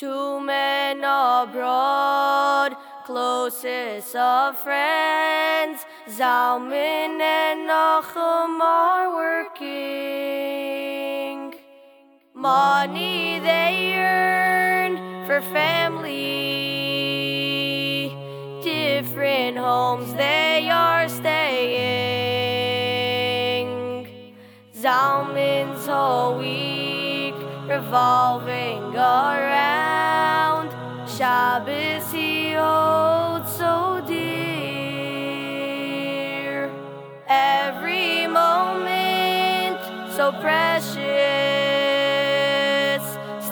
Two men abroad, closest of friends, Zalman and Nachum are working. Money they earn for family, different homes they are staying. Zalman's whole week revolving around Shabbos he holds so dear. Every moment so precious.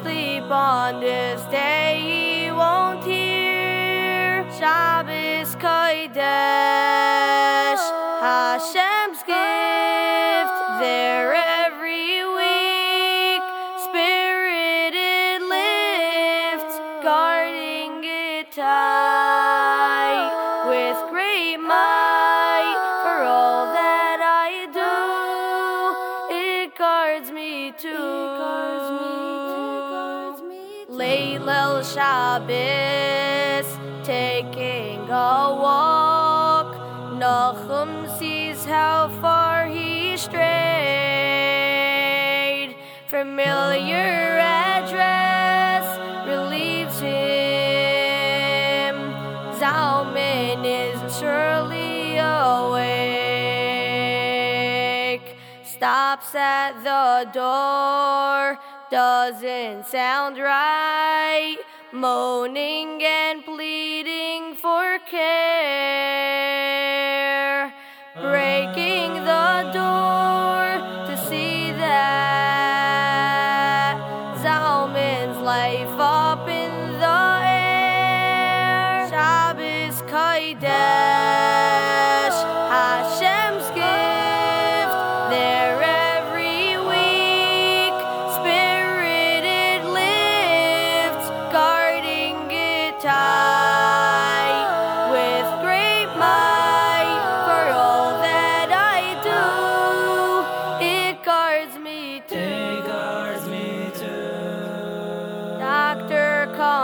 Sleep on this day he won't hear. Shabbos Kodesh, Hashem's guards me too. Leilel Shabbos, taking a walk. Nachum sees how far he strayed. Familiar address relieves him. Zalman is surely Stops at the door, doesn't sound right. Moaning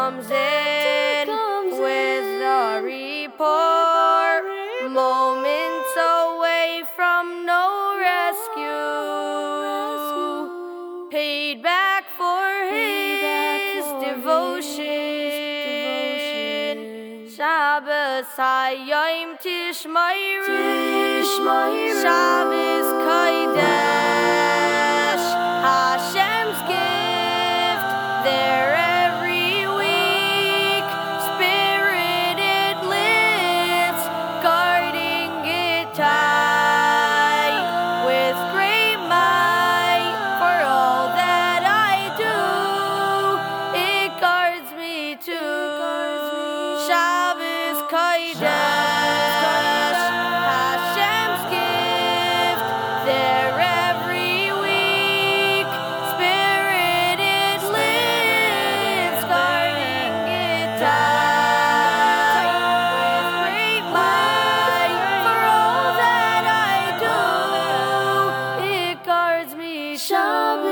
comes in with a report. Moments away from no rescue. Paid back for his devotion. Shabbos Hayom Tishmayru. Shabbos Kodesh. love.